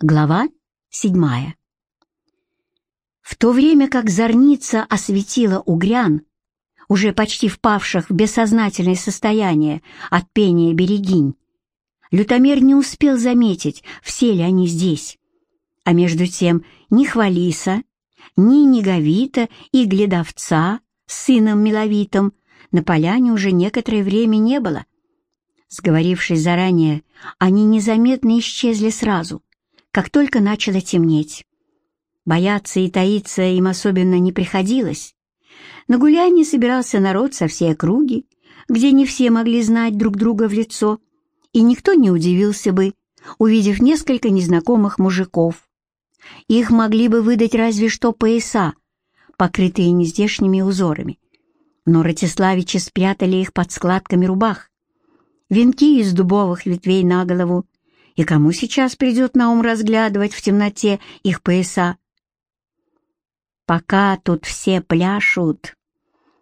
Глава седьмая. В то время как зорница осветила угрян, уже почти впавших в бессознательное состояние от пения берегинь, лютомер не успел заметить, все ли они здесь. А между тем ни Хвалиса, ни Неговита и Гледовца с сыном Миловитом на поляне уже некоторое время не было. Сговорившись заранее, они незаметно исчезли сразу — как только начало темнеть. Бояться и таиться им особенно не приходилось. На гулянье собирался народ со всей округи, где не все могли знать друг друга в лицо, и никто не удивился бы, увидев несколько незнакомых мужиков. Их могли бы выдать разве что пояса, покрытые нездешними узорами. Но Ратиславичи спрятали их под складками рубах. Венки из дубовых ветвей на голову и кому сейчас придет на ум разглядывать в темноте их пояса? Пока тут все пляшут,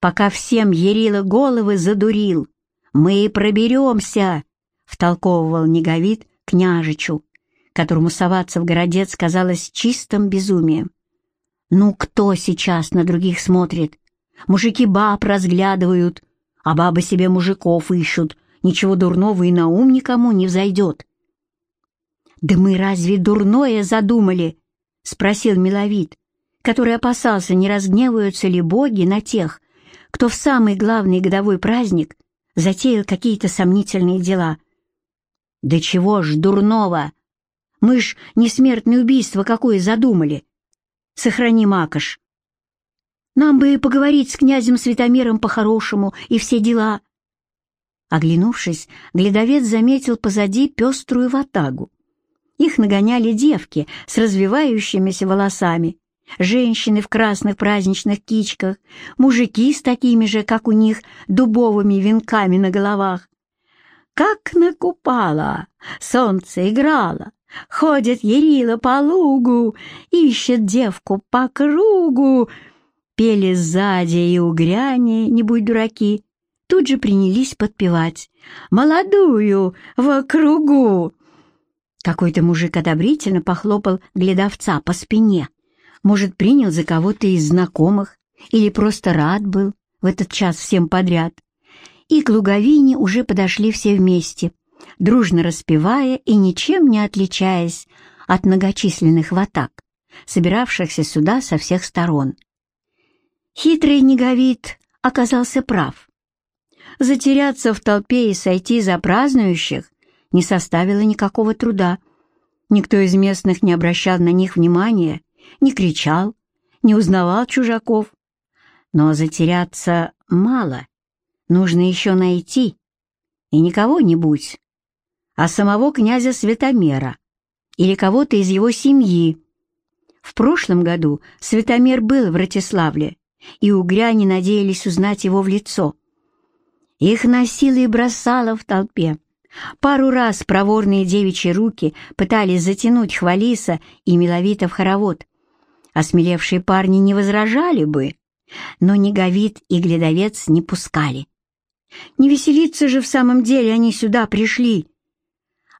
пока всем Ярила головы задурил, мы проберемся, — втолковывал Неговид княжичу, которому соваться в городец казалось чистым безумием. Ну кто сейчас на других смотрит? Мужики баб разглядывают, а бабы себе мужиков ищут, ничего дурного и на ум никому не взойдет. «Да мы разве дурное задумали?» — спросил Миловид, который опасался, не разгневаются ли боги на тех, кто в самый главный годовой праздник затеял какие-то сомнительные дела. «Да чего ж дурного? Мы ж не смертное убийство какое задумали. Сохрани Макаш. Нам бы поговорить с князем Светомиром по-хорошему и все дела». Оглянувшись, глядовец заметил позади пеструю ватагу. Их нагоняли девки с развивающимися волосами, женщины в красных праздничных кичках, мужики с такими же, как у них, дубовыми венками на головах. Как накупала, солнце играло, ходит Ярила по лугу, ищет девку по кругу. Пели сзади и угряне, не будь дураки, тут же принялись подпевать «Молодую в кругу». Какой-то мужик одобрительно похлопал глядовца по спине. Может, принял за кого-то из знакомых или просто рад был в этот час всем подряд. И к луговине уже подошли все вместе, дружно распевая и ничем не отличаясь от многочисленных ватак, собиравшихся сюда со всех сторон. Хитрый неговид оказался прав. Затеряться в толпе и сойти за празднующих не составило никакого труда. Никто из местных не обращал на них внимания, не кричал, не узнавал чужаков. Но затеряться мало, нужно еще найти, и не кого-нибудь, а самого князя Светомера или кого-то из его семьи. В прошлом году Светомер был в Ратиславле, и угряне надеялись узнать его в лицо. Их носило и бросало в толпе. Пару раз проворные девичьи руки пытались затянуть Хвалиса и Миловита в хоровод. Осмелевшие парни не возражали бы, но Неговид и Глядовец не пускали. Не веселиться же в самом деле они сюда пришли.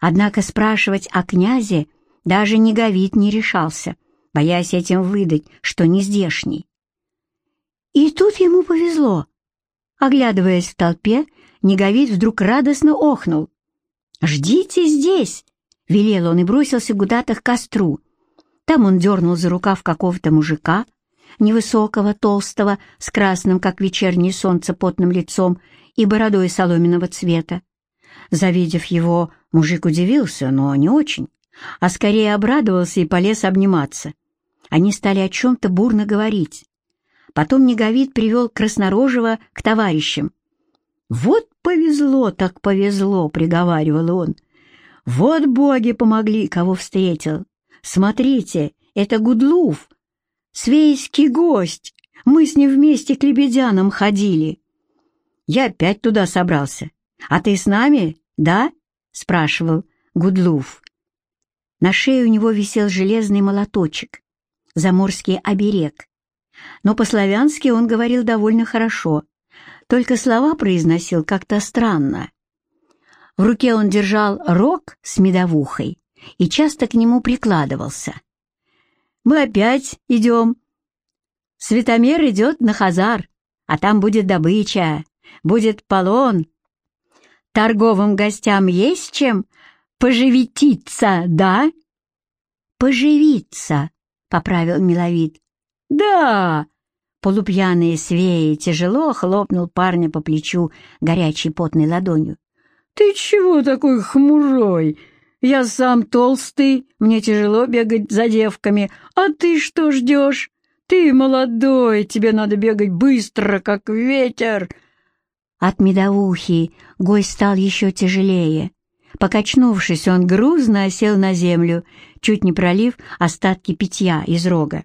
Однако спрашивать о князе даже Неговид не решался, боясь этим выдать, что не здешний. И тут ему повезло. Оглядываясь в толпе, Неговид вдруг радостно охнул. «Ждите здесь!» — велел он и бросился куда-то к костру. Там он дернул за рукав какого-то мужика, невысокого, толстого, с красным, как вечернее солнце, потным лицом и бородой соломенного цвета. Завидев его, мужик удивился, но не очень, а скорее обрадовался и полез обниматься. Они стали о чем-то бурно говорить. Потом Неговид привел Краснорожего к товарищам. «Вот повезло, так повезло», — приговаривал он. «Вот боги помогли, кого встретил. Смотрите, это Гудлув, свейский гость. Мы с ним вместе к лебедянам ходили». Я опять туда собрался. «А ты с нами, да?» — спрашивал Гудлув. На шее у него висел железный молоточек, заморский оберег. Но по-славянски он говорил довольно хорошо, только слова произносил как-то странно. В руке он держал рог с медовухой и часто к нему прикладывался. «Мы опять идем. Светомер идет на Хазар, а там будет добыча, будет полон. Торговым гостям есть чем поживититься, да?» «Поживиться», — поправил Миловид. «Да!» Полупьяный свеи тяжело хлопнул парня по плечу горячей потной ладонью. «Ты чего такой хмурой? Я сам толстый, мне тяжело бегать за девками, а ты что ждешь? Ты молодой, тебе надо бегать быстро, как ветер!» От медовухи гость стал еще тяжелее. Покачнувшись, он грузно осел на землю, чуть не пролив остатки питья из рога.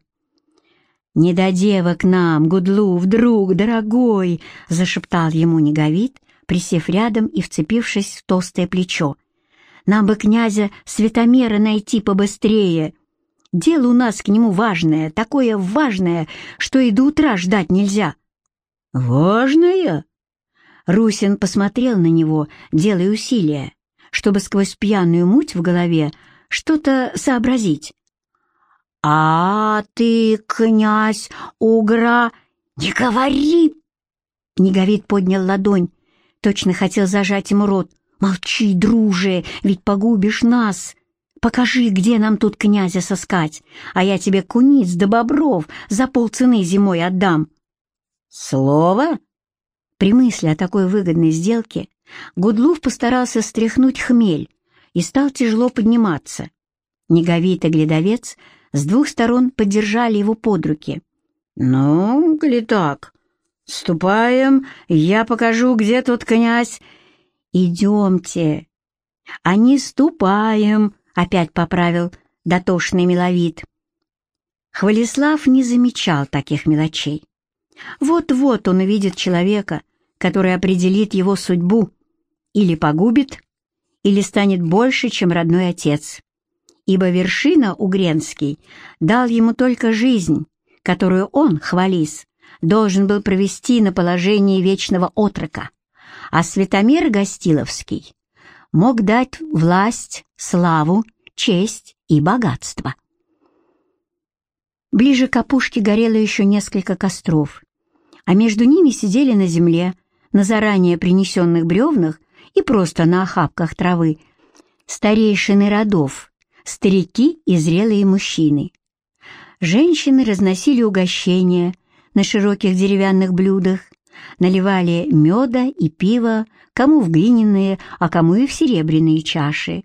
«Не до девок нам, Гудлу, вдруг, дорогой!» — зашептал ему Неговид, присев рядом и вцепившись в толстое плечо. «Нам бы князя Светомера найти побыстрее. Дело у нас к нему важное, такое важное, что и до утра ждать нельзя». «Важное?» Русин посмотрел на него, делая усилия, чтобы сквозь пьяную муть в голове что-то сообразить. «А ты, князь Угра, не говори!» Неговид поднял ладонь, точно хотел зажать ему рот. «Молчи, друже, ведь погубишь нас! Покажи, где нам тут князя соскать, а я тебе куниц да бобров за полцены зимой отдам!» «Слово?» При мысли о такой выгодной сделке Гудлув постарался стряхнуть хмель и стал тяжело подниматься. Неговитый глядовец с двух сторон поддержали его под руки. «Ну, коли так, ступаем, я покажу, где тут князь». «Идемте». «А не ступаем», — опять поправил дотошный миловид. Хвалислав не замечал таких мелочей. Вот-вот он увидит человека, который определит его судьбу, или погубит, или станет больше, чем родной отец ибо вершина Угренский дал ему только жизнь, которую он, хвалис, должен был провести на положении вечного отрока, а Светомир Гостиловский мог дать власть, славу, честь и богатство. Ближе к опушке горело еще несколько костров, а между ними сидели на земле, на заранее принесенных бревнах и просто на охапках травы, старейшины родов, старики и зрелые мужчины. Женщины разносили угощения на широких деревянных блюдах, наливали меда и пива, кому в глиняные, а кому и в серебряные чаши.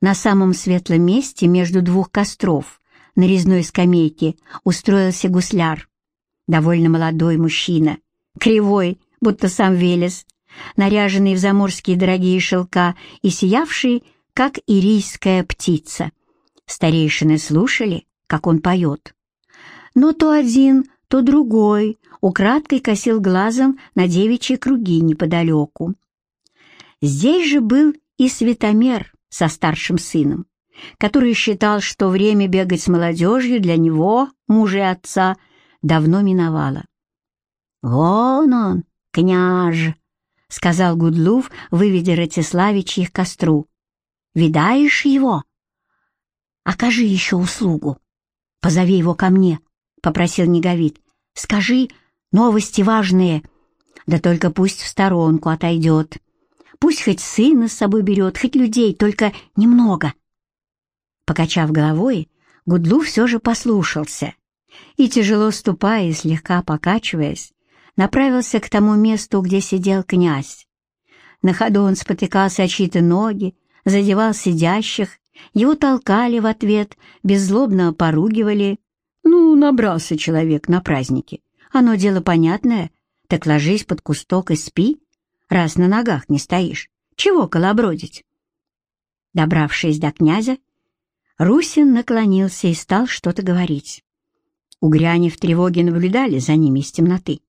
На самом светлом месте между двух костров на резной скамейке устроился гусляр. Довольно молодой мужчина, кривой, будто сам Велес, наряженный в заморские дорогие шелка и сиявший как ирийская птица. Старейшины слушали, как он поет. Но то один, то другой украдкой косил глазом на девичьи круги неподалеку. Здесь же был и Светомер со старшим сыном, который считал, что время бегать с молодежью для него, мужа и отца, давно миновало. «Вон он, княж!» — сказал Гудлув, выведя Ратиславичьих к костру. Видаешь его? Окажи еще услугу. Позови его ко мне, — попросил Неговид. Скажи, новости важные. Да только пусть в сторонку отойдет. Пусть хоть сына с собой берет, хоть людей, только немного. Покачав головой, Гудлу все же послушался и, тяжело ступая и слегка покачиваясь, направился к тому месту, где сидел князь. На ходу он спотыкался о чьи-то ноги, задевал сидящих, его толкали в ответ, беззлобно поругивали. Ну, набрался человек на празднике. Оно дело понятное. Так ложись под кусток и спи, раз на ногах не стоишь. Чего колобродить? Добравшись до князя, Русин наклонился и стал что-то говорить. Угряне в тревоге наблюдали за ними из темноты.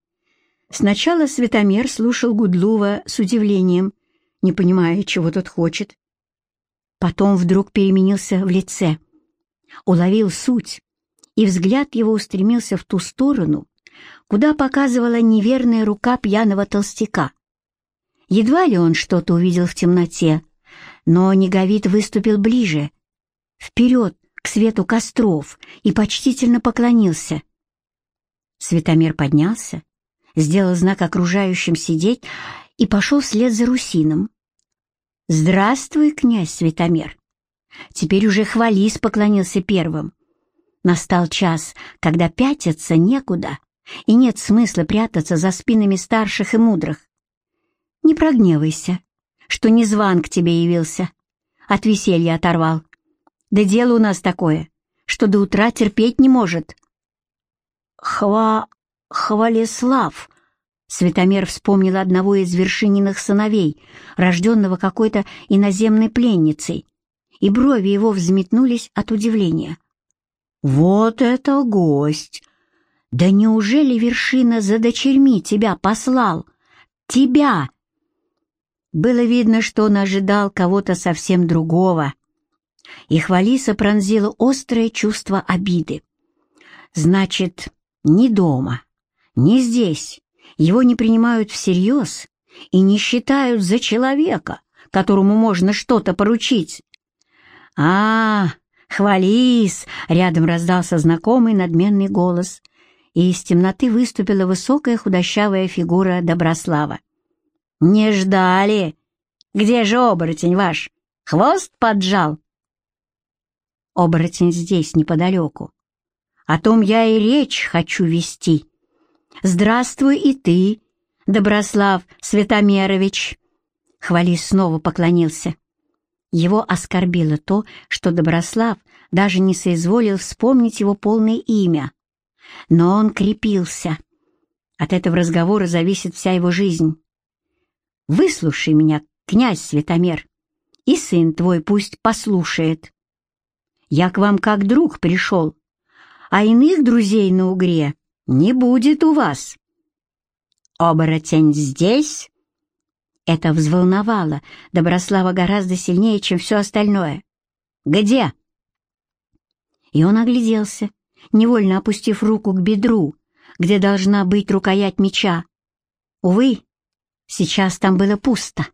Сначала Светомер слушал Гудлува с удивлением, не понимая, чего тот хочет. Потом вдруг переменился в лице, уловил суть, и взгляд его устремился в ту сторону, куда показывала неверная рука пьяного толстяка. Едва ли он что-то увидел в темноте, но Неговид выступил ближе, вперед к свету костров и почтительно поклонился. Светомер поднялся, сделал знак окружающим сидеть и пошел вслед за Русином. «Здравствуй, князь Светомер!» Теперь уже хвались поклонился первым. Настал час, когда пятиться некуда, и нет смысла прятаться за спинами старших и мудрых. Не прогневайся, что не зван к тебе явился, от веселья оторвал. Да дело у нас такое, что до утра терпеть не может. Хва... Хвалеслав. Светомер вспомнил одного из вершининых сыновей, рожденного какой-то иноземной пленницей, и брови его взметнулись от удивления. «Вот это гость! Да неужели вершина за дочерьми тебя послал? Тебя!» Было видно, что он ожидал кого-то совсем другого, и Хвалиса пронзило острое чувство обиды. «Значит, ни дома, ни здесь его не принимают всерьез и не считают за человека, которому можно что-то поручить. «А, хвались!» — рядом раздался знакомый надменный голос, и из темноты выступила высокая худощавая фигура Доброслава. «Не ждали! Где же оборотень ваш? Хвост поджал?» «Оборотень здесь, неподалеку. О том я и речь хочу вести. Здравствуй и ты, Доброслав Светомерович!» Хвалис снова поклонился. Его оскорбило то, что Доброслав даже не соизволил вспомнить его полное имя. Но он крепился. От этого разговора зависит вся его жизнь. «Выслушай меня, князь Светомер, и сын твой пусть послушает. Я к вам как друг пришел, а иных друзей на Угре не будет у вас». «Оборотень здесь?» Это взволновало Доброслава гораздо сильнее, чем все остальное. «Где?» И он огляделся, невольно опустив руку к бедру, где должна быть рукоять меча. Увы, сейчас там было пусто.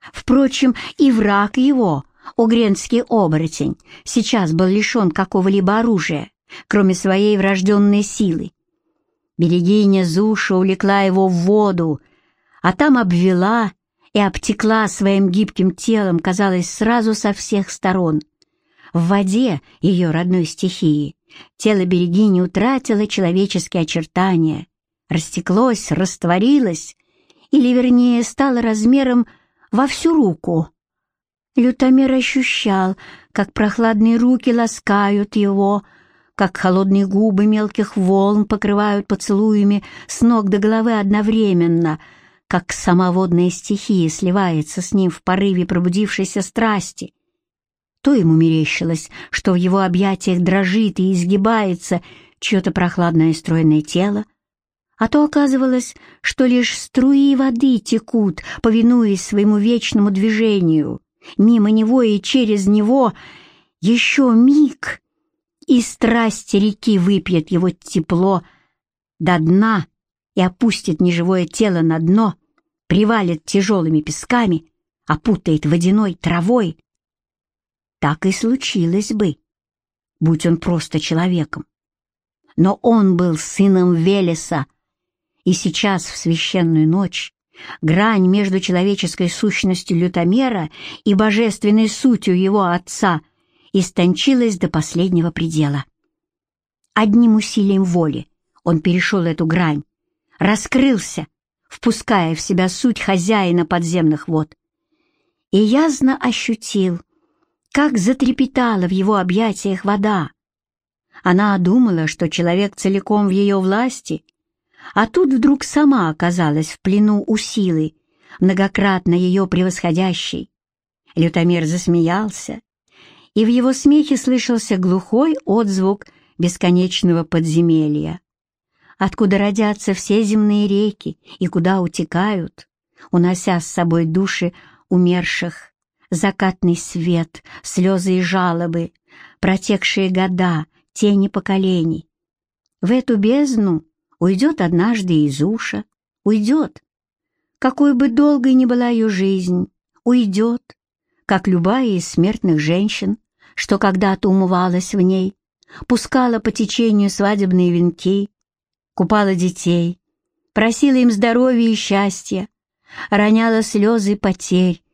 Впрочем, и враг его, угренский оборотень, сейчас был лишен какого-либо оружия, кроме своей врожденной силы. Берегиня Зуша увлекла его в воду, а там обвела и обтекла своим гибким телом, казалось, сразу со всех сторон. В воде ее родной стихии тело Берегини утратило человеческие очертания, растеклось, растворилось, или, вернее, стало размером во всю руку. Лютомер ощущал, как прохладные руки ласкают его, как холодные губы мелких волн покрывают поцелуями с ног до головы одновременно — как сама водная стихия сливается с ним в порыве пробудившейся страсти. То ему мерещилось, что в его объятиях дрожит и изгибается чье-то прохладное стройное тело, а то оказывалось, что лишь струи воды текут, повинуясь своему вечному движению. Мимо него и через него еще миг, и страсть реки выпьет его тепло до дна, и опустит неживое тело на дно, привалит тяжелыми песками, опутает водяной травой. Так и случилось бы, будь он просто человеком. Но он был сыном Велеса, и сейчас, в священную ночь, грань между человеческой сущностью лютомера и божественной сутью его отца истончилась до последнего предела. Одним усилием воли он перешел эту грань, раскрылся, впуская в себя суть хозяина подземных вод. И ясно ощутил, как затрепетала в его объятиях вода. Она думала, что человек целиком в ее власти, а тут вдруг сама оказалась в плену у силы, многократно ее превосходящей. Лютомер засмеялся, и в его смехе слышался глухой отзвук бесконечного подземелья откуда родятся все земные реки и куда утекают, унося с собой души умерших, закатный свет, слезы и жалобы, протекшие года, тени поколений. В эту бездну уйдет однажды Изуша, уйдет. Какой бы долгой ни была ее жизнь, уйдет, как любая из смертных женщин, что когда-то умывалась в ней, пускала по течению свадебные венки, купала детей, просила им здоровья и счастья, роняла слезы потерь,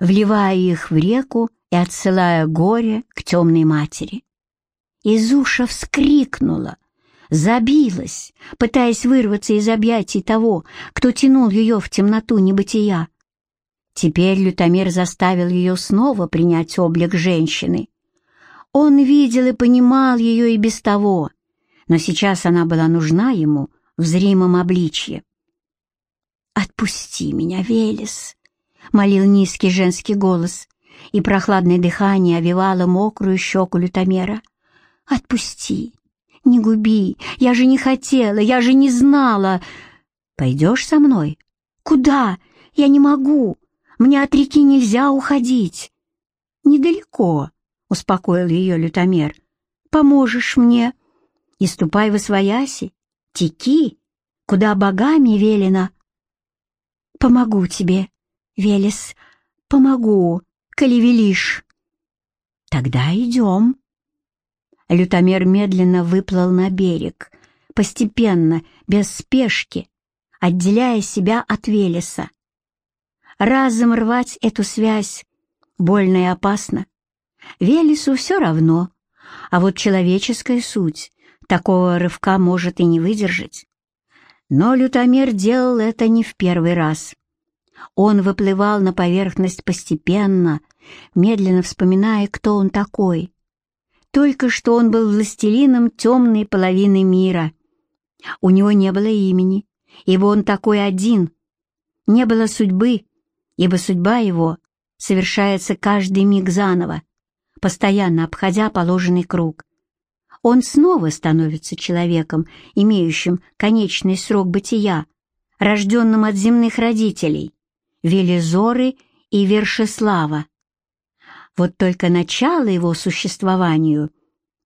вливая их в реку и отсылая горе к темной матери. Изуша вскрикнула, забилась, пытаясь вырваться из объятий того, кто тянул ее в темноту небытия. Теперь Лютомир заставил ее снова принять облик женщины. Он видел и понимал ее и без того, но сейчас она была нужна ему в зримом обличье. «Отпусти меня, Велес!» — молил низкий женский голос, и прохладное дыхание овивало мокрую щеку лютомера. «Отпусти! Не губи! Я же не хотела, я же не знала! Пойдешь со мной? Куда? Я не могу! Мне от реки нельзя уходить!» «Недалеко!» — успокоил ее лютомер. «Поможешь мне? И ступай в освояси, теки, куда богами велено». «Помогу тебе, Велес, помогу!» коли велишь». «Тогда идем». Лютомер медленно выплыл на берег, постепенно, без спешки, отделяя себя от Велеса. Разом рвать эту связь больно и опасно. Велесу все равно, а вот человеческая суть такого рывка может и не выдержать. Но лютомер делал это не в первый раз. Он выплывал на поверхность постепенно, медленно вспоминая, кто он такой. Только что он был властелином темной половины мира. У него не было имени, ибо он такой один. Не было судьбы, ибо судьба его совершается каждый миг заново, постоянно обходя положенный круг. Он снова становится человеком, имеющим конечный срок бытия, рожденным от земных родителей, Велизоры и Вершеслава. Вот только начало его существованию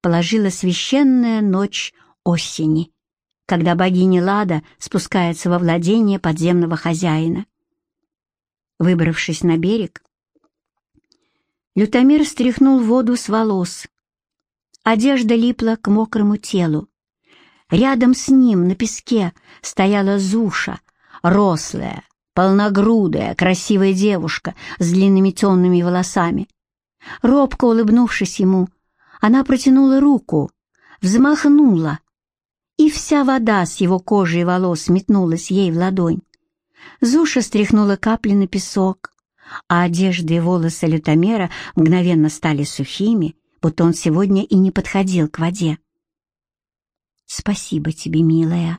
положила священная ночь осени, когда богиня Лада спускается во владение подземного хозяина. Выбравшись на берег, Лютомир стряхнул воду с волос. Одежда липла к мокрому телу. Рядом с ним на песке стояла Зуша, рослая, полногрудая, красивая девушка с длинными темными волосами. Робко улыбнувшись ему, она протянула руку, взмахнула, и вся вода с его кожи и волос метнулась ей в ладонь. Зуша стряхнула капли на песок, а одежда и волосы лютомера мгновенно стали сухими, будто он сегодня и не подходил к воде. «Спасибо тебе, милая!»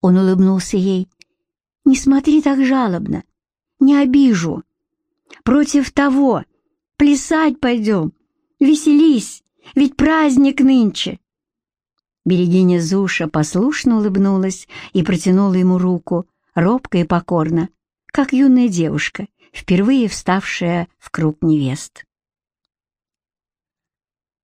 Он улыбнулся ей не смотри так жалобно, не обижу. Против того, плясать пойдем, веселись, ведь праздник нынче. Берегиня Зуша послушно улыбнулась и протянула ему руку, робко и покорно, как юная девушка, впервые вставшая в круг невест.